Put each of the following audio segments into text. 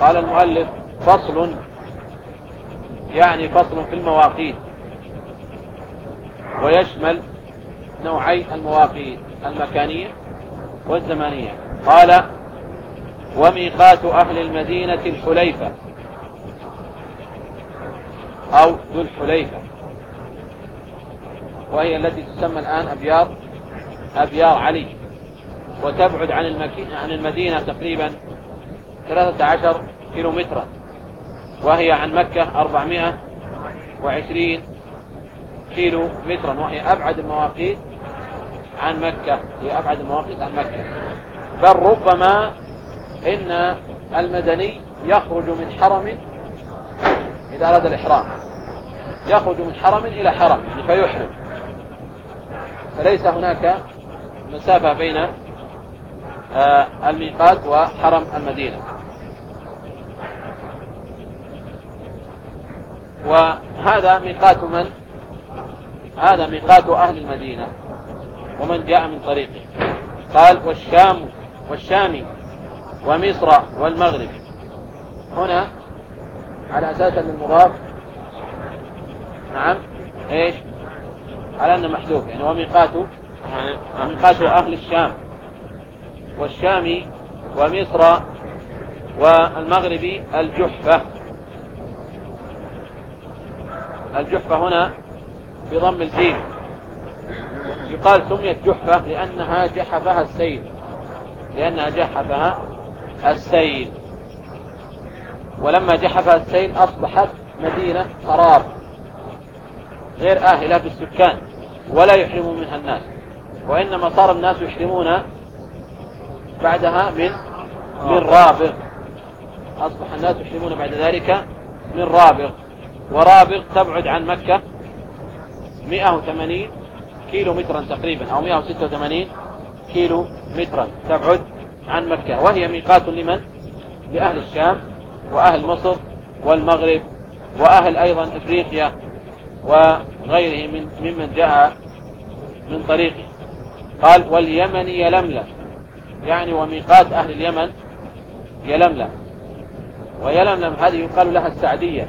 قال المؤلف فصل يعني فصل في المواقيت. ويشمل نوعي المواقيت المكانية والزمانية قال وميقات أهل المدينة الحليفة أو ذو الحليفة. وهي التي تسمى الآن أبيار أبيار علي. وتبعد عن عن المدينة تقريبا 13 كيلو مترا وهي عن مكة 420 كيلو مترا وهي أبعد المواقيت عن مكة هي أبعد المواقيت عن مكة. بل ربما إن المدني يخرج من حرم إذا أراد الإحرام. يخرج من حرم إلى حرم فيحرم. فليس هناك مسافة بين آه، الميقات وحرم المدينة. وهذا ميقات من؟ هذا ميقات أهل المدينة ومن جاء من طريقه. قال والشام والشام ومصر والمغرب. هنا على أساس أن المضاف نعم إيش؟ على أنه محذوف يعني وميقات ميقات أهل الشام. والشام ومصر والمغرب الجحفة. الجحفة هنا بضم الجيم. يقال سميت جحفة لأنها جحفها السيل. لأنها جحفها السيل. ولما جحفها السيل أصبحت مدينة قرار. غير آهلة بالسكان. ولا يحرم منها الناس. وإنما صار الناس يحرمون بعدها من من رابغ. أصبح الناس يحرمون بعد ذلك من رابغ. ورابغ تبعد عن مكة 180 كيلو مترا تقريبا أو 186 كيلو مترا تبعد عن مكة. وهي ميقات لمن؟ لأهل الشام وأهل مصر والمغرب وأهل أيضا إفريقيا وغيره من ممن جاء من طريقه. قال واليمن يلملم يعني وميقات أهل اليمن يلملم ويلملم هذه يقال لها السعدية.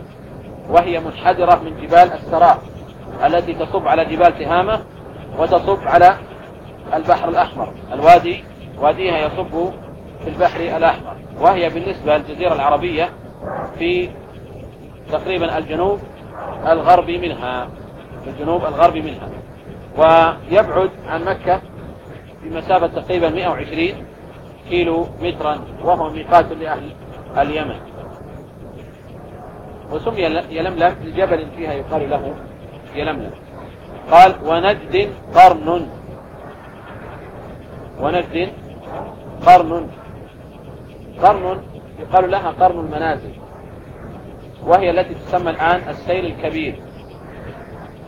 وهي منحدرة من جبال السراء التي تصب على جبال تهامة وتصب على البحر الأحمر. الوادي واديها يصب في البحر الأحمر. وهي بالنسبة للجزيرة العربية في تقريبا الجنوب الغربي منها. الجنوب الغربي منها. ويبعد عن مكة بمسافة تقريبا 120 كيلو مترا وهو ميقات لأهل اليمن. وسمي يلملم لجبل فيها يقال له يلملم. قال ونجد قرن. ونجد قرن. قرن يقال لها قرن المنازل. وهي التي تسمى الآن السيل الكبير.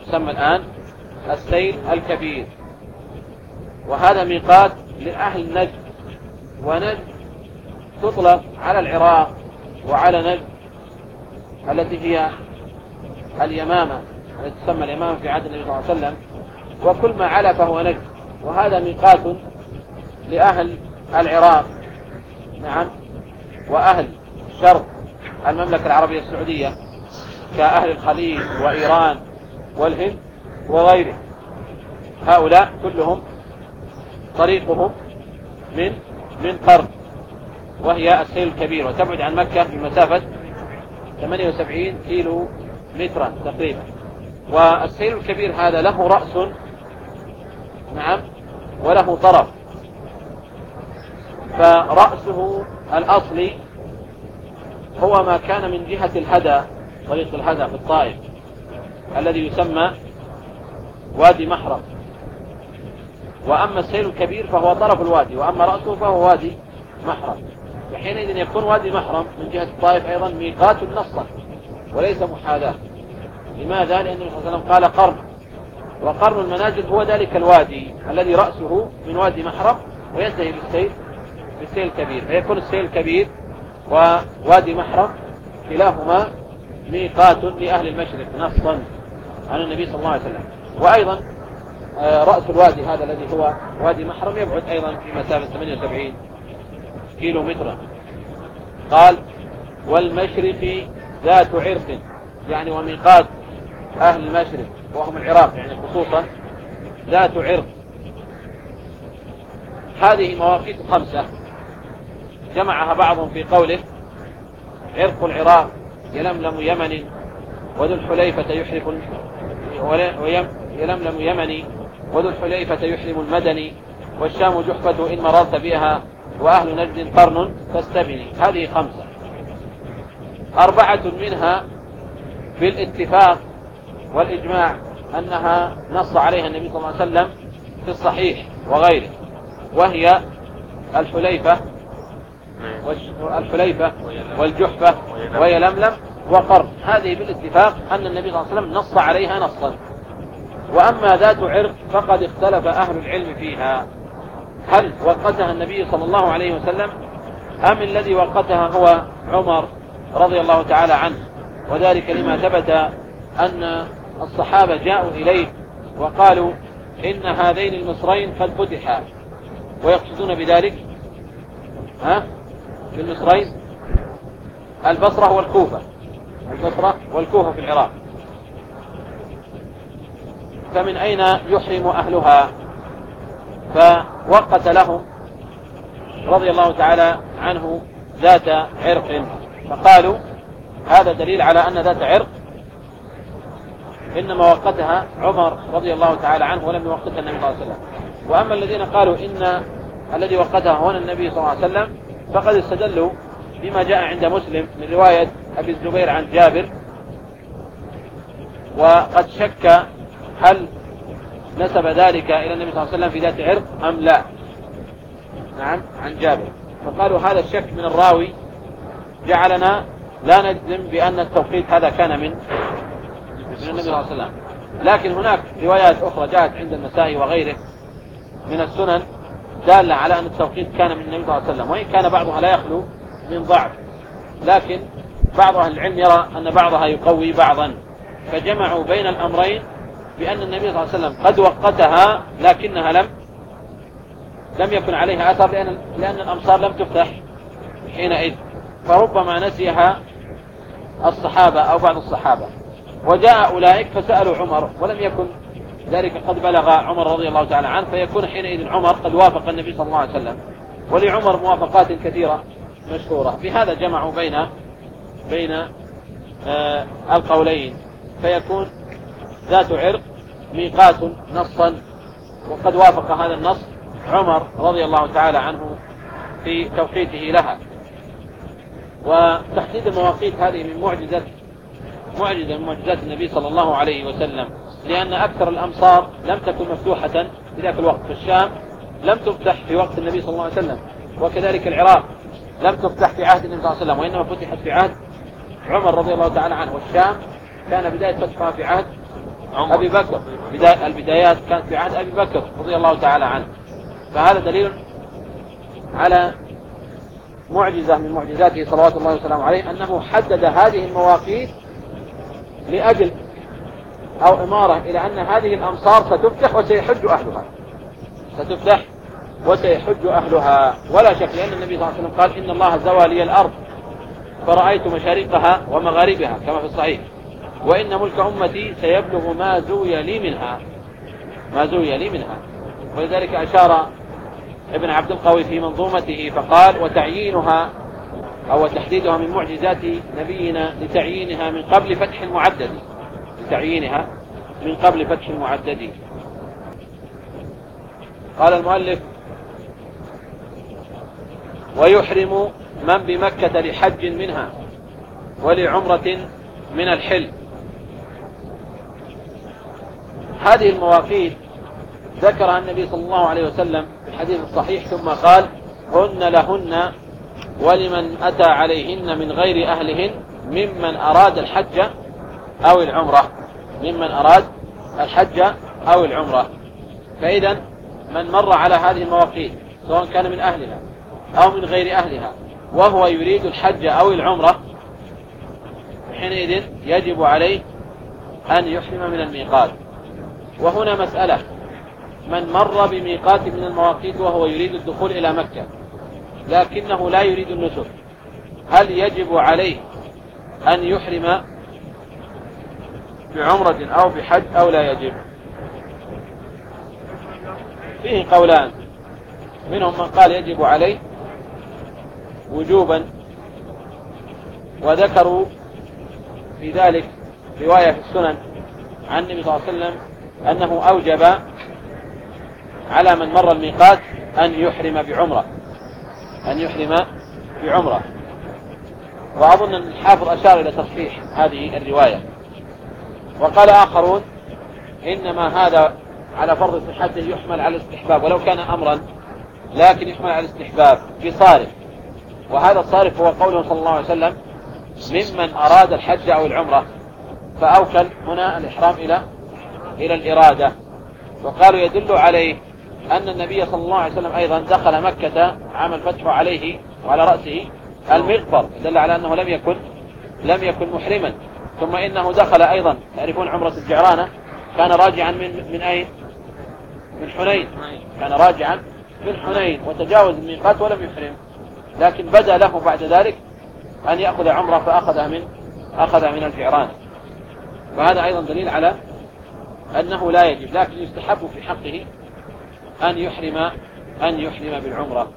تسمى الآن السيل الكبير. وهذا ميقات لأهل نجد. ونجد تطلق على العراق وعلى نجد. التي هي اليمامة التي تسمى اليمامة في عهد النبي صلى الله عليه وسلم. وكل ما علا فهو نجد وهذا ميقات لأهل العراق. نعم. وأهل شرق المملكة العربية السعودية كأهل الخليج وإيران والهند وغيره هؤلاء كلهم طريقهم من من قرن وهي السيل الكبير. وتبعد عن مكة بمسافة 78 كيلو مترا تقريبا. والسيل الكبير هذا له رأس. نعم. وله طرف. فرأسه الأصلي هو ما كان من جهة الهدى طريق الهدى في الطائف الذي يسمى وادي محرم. وأما السيل الكبير فهو طرف الوادي وأما رأسه فهو وادي محرم. وحينئذ يكون وادي محرم من جهة الطائف أيضا ميقات نصا وليس محاذاة. لماذا؟ لأن النبي صلى الله عليه وسلم قال قرن. وقرن المنازل هو ذلك الوادي الذي رأسه من وادي محرم وينتهي بالسيل بالسيل الكبير. فيكون السيل الكبير ووادي محرم كلاهما ميقات لأهل المشرق نصا عن النبي صلى الله عليه وسلم. وأيضا آه، رأس الوادي هذا الذي هو وادي محرم يبعد أيضا في مسافة 78 كيلو مترا قال والمشرق ذات عرق يعني وميقات أهل المشرق وهم العراق يعني خصوصا ذات عرق. هذه مواقيت خمسة جمعها بعضهم في قوله عرق العراق يلملم يمن وذو الحليفة يحرف يلملم يمني وذو الحليفة يحرم المدني والشام جحفة إن مررت بها وأهل نجد قرن فاستبني. هذه خمسة. أربعة منها بالاتفاق والإجماع أنها نص عليها النبي صلى الله عليه وسلم في الصحيح وغيره وهي الحليفة الحليفة والجحفة ويلملم وقرن. هذه بالاتفاق أن النبي صلى الله عليه وسلم نص عليها نصا. وأما ذات عرق فقد اختلف أهل العلم فيها. هل وقتها النبي صلى الله عليه وسلم أم الذي وقتها هو عمر رضي الله تعالى عنه؟ وذلك لما ثبت أن الصحابة جاءوا إليه وقالوا إن هذين المصرين قد فتحا. ويقصدون بذلك؟ ها؟ في المصرين البصرة والكوفة. البصرة والكوفة في العراق. فمن أين يحرم أهلها؟ فوقت لهم رضي الله تعالى عنه ذات عرق. فقالوا هذا دليل على أن ذات عرق. إنما وقتها عمر رضي الله تعالى عنه ولم يوقتها النبي صلى الله عليه وسلم. وأما الذين قالوا إن الذي وقتها هو النبي صلى الله عليه وسلم فقد استدلوا بما جاء عند مسلم من رواية أبي الزبير عن جابر. وقد شك هل نسب ذلك إلى النبي صلى الله عليه وسلم في ذات عرق أم لا؟ نعم عن جابر. فقالوا هذا الشك من الراوي جعلنا لا نجزم بأن التوقيت هذا كان من من النبي صلى الله عليه وسلم. لكن هناك روايات أخرى جاءت عند النسائي وغيره من السنن دالة على أن التوقيت كان من النبي صلى الله عليه وسلم وإن كان بعضها لا يخلو من ضعف. لكن بعض أهل العلم يرى أن بعضها يقوي بعضا. فجمعوا بين الأمرين بأن النبي صلى الله عليه وسلم قد وقتها لكنها لم لم يكن عليها أثر لأن, لأن الأمصار لم تفتح حينئذ. فربما نسيها الصحابة أو بعض الصحابة. وجاء أولئك فسألوا عمر ولم يكن ذلك قد بلغ عمر رضي الله تعالى عنه فيكون حينئذ عمر قد وافق النبي صلى الله عليه وسلم. ولعمر موافقات كثيرة مشهورة. بهذا جمعوا بين بين آه القولين. فيكون ذات عرق ميقات نصا وقد وافق هذا النص عمر رضي الله تعالى عنه في توقيته لها. وتحديد المواقيت هذه من معجزة معجزة من معجزات النبي صلى الله عليه وسلم لأن أكثر الأمصار لم تكن مفتوحة في ذاك الوقت. في الشام لم تفتح في وقت النبي صلى الله عليه وسلم وكذلك العراق لم تفتح في عهد النبي صلى الله عليه وسلم وإنما فتحت في عهد عمر رضي الله تعالى عنه. والشام كان بداية فتحها في عهد أبي بكر. بداية البدايات كانت في عهد أبي بكر رضي الله تعالى عنه. فهذا دليل على معجزة من معجزاته صلوات الله وسلامه عليه أنه حدد هذه المواقيت لأجل أو إمارة إلى أن هذه الأمصار ستفتح وسيحج أهلها. ستفتح وسيحج أهلها. ولا شك لأن النبي صلى الله عليه وسلم قال إن الله زوى لي الأرض. فرأيت مشارقها ومغاربها كما في الصحيح. وإن ملك أمتي سيبلغ ما زوي لي منها. ما زوي لي منها. ولذلك أشار ابن عبد القوي في منظومته فقال وتعيينها أو تحديدها من معجزات نبينا لتعيينها من قبل فتح المعدد. لتعيينها من قبل فتح المعدد. قال المؤلف ويحرم من بمكة لحج منها ولعمرة من الحل. هذه المواقيت ذكرها النبي صلى الله عليه وسلم في الحديث الصحيح ثم قال هن لهن ولمن أتى عليهن من غير أهلهن ممن أراد الحج أو العمرة. ممن أراد الحج أو العمرة. فإذا من مر على هذه المواقيت سواء كان من أهلها أو من غير أهلها وهو يريد الحج أو العمرة حينئذ يجب عليه أن يحرم من الميقات. وهنا مسألة. من مر بميقات من المواقيت وهو يريد الدخول إلى مكة لكنه لا يريد النسك هل يجب عليه أن يحرم بعمرة أو بحج أو لا يجب؟ فيه قولان. منهم من قال يجب عليه وجوبا وذكروا في ذلك رواية في السنن عن النبي صلى الله عليه وسلم أنه أوجب على من مر الميقات أن يحرم بعمرة أن يحرم بعمرة. وأظن الحافظ أشار إلى تصحيح هذه الرواية. وقال آخرون إنما هذا على فرض صحته يحمل على الاستحباب ولو كان أمرا لكن يحمل على الاستحباب بصارف وهذا الصارف هو قوله صلى الله عليه وسلم ممن أراد الحج أو العمرة فأوكل هنا الإحرام إلى إلى الإرادة. وقالوا يدل عليه أن النبي صلى الله عليه وسلم أيضا دخل مكة عام الفتح عليه وعلى رأسه المغفر دل على أنه لم يكن لم يكن محرما. ثم إنه دخل أيضا. تعرفون عمرة الجعرانة؟ كان راجعا من من أين؟ من حنين. كان راجعا من حنين. وتجاوز الميقات ولم يحرم. لكن بدا له بعد ذلك أن يأخذ عمرة فأخذها من أخذها من الجعران فهذا أيضا دليل على أنه لا يجب لكن يستحب في حقه أن يحرم أن يحرم بالعمرة.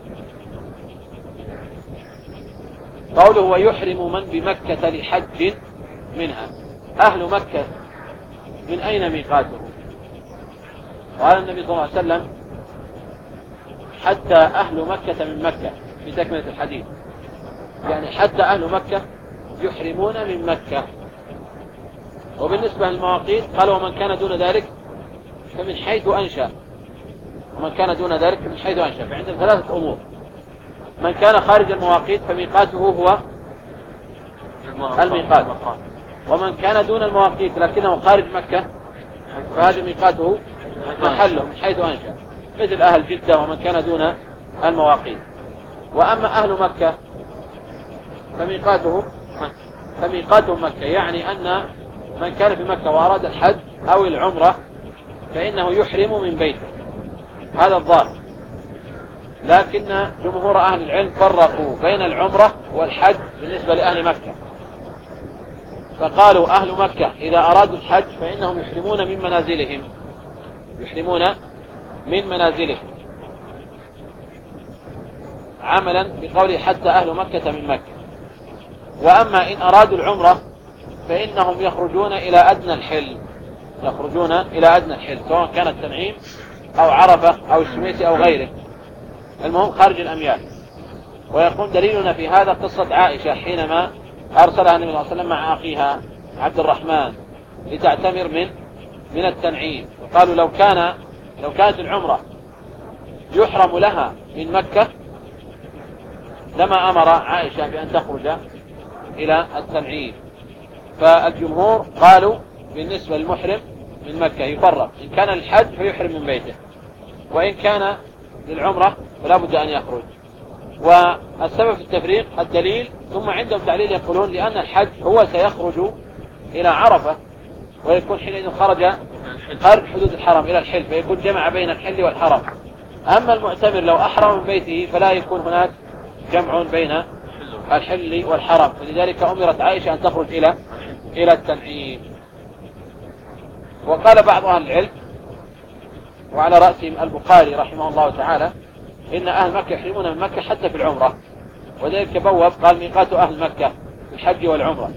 قوله ويحرم من بمكة لحج منها. أهل مكة من أين ميقاته؟ قال النبي صلى الله عليه وسلم حتى أهل مكة من مكة في تكملة الحديث. يعني حتى أهل مكة يحرمون من مكة. وبالنسبة للمواقيت قال ومن كان دون ذلك فمن حيث أنشأ. ومن كان دون ذلك فمن حيث أنشأ. فعندنا ثلاثة أمور. من كان خارج المواقيت فميقاته هو الميقات. ومن كان دون المواقيت لكنه خارج مكة فهذا ميقاته محله من حيث أنشأ. مثل أهل جدة ومن كان دون المواقيت. وأما أهل مكة فميقاته فميقاته مكة يعني أن من كان في مكة وأراد الحج أو العمرة فإنه يحرم من بيته. هذا الظاهر. لكن جمهور أهل العلم فرقوا بين العمرة والحج بالنسبة لأهل مكة. فقالوا أهل مكة إذا أرادوا الحج فإنهم يحرمون من منازلهم. يحرمون من منازلهم. عملا بقوله حتى أهل مكة من مكة. وأما إن أرادوا العمرة فإنهم يخرجون إلى أدنى الحل. يخرجون إلى أدنى الحل سواء كان التنعيم أو عرفة أو الشميس أو غيره. المهم خارج الأميال. ويكون دليلنا في هذا قصة عائشة حينما أرسلها النبي صلى الله عليه وسلم مع أخيها عبد الرحمن لتعتمر من من التنعيم. وقالوا لو كان لو كانت العمرة يحرم لها من مكة لما أمر عائشة بأن تخرج إلى التنعيم. فالجمهور قالوا بالنسبة للمحرم من مكة يفرق. إن كان الحج فيحرم من بيته. وإن كان للعمرة فلا بد أن يخرج. والسبب في التفريق الدليل ثم عندهم تعليل يقولون لأن الحج هو سيخرج إلى عرفة ويكون حينئذ خرج خارج حدود الحرم إلى الحل فيكون جمع بين الحل والحرم. أما المعتمر لو أحرم من بيته فلا يكون هناك جمع بين الحل والحرم. فلذلك أمرت عائشة أن تخرج إلى إلى التنعيم. وقال بعض أهل العلم وعلى رأسهم البخاري رحمه الله تعالى إن أهل مكة يحرمون من مكة حتى في العمرة. وذلك بوب قال ميقات أهل مكة الحج والعمرة.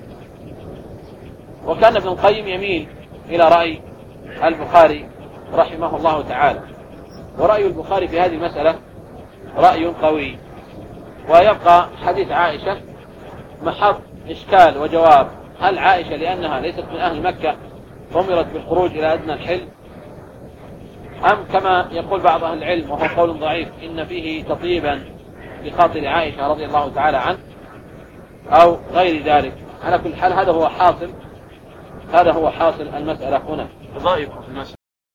وكان ابن القيم يميل إلى رأي البخاري رحمه الله تعالى. ورأي البخاري في هذه المسألة رأي قوي. ويبقى حديث عائشة محط إشكال وجواب. هل عائشة لأنها ليست من أهل مكة أمرت بالخروج إلى أدنى الحل أم كما يقول بعض أهل العلم وهو قول ضعيف إن فيه تطيبا بخاطر عائشة رضي الله تعالى عنه أو غير ذلك. على كل حال هذا هو حاصل هذا هو حاصل المسألة هنا.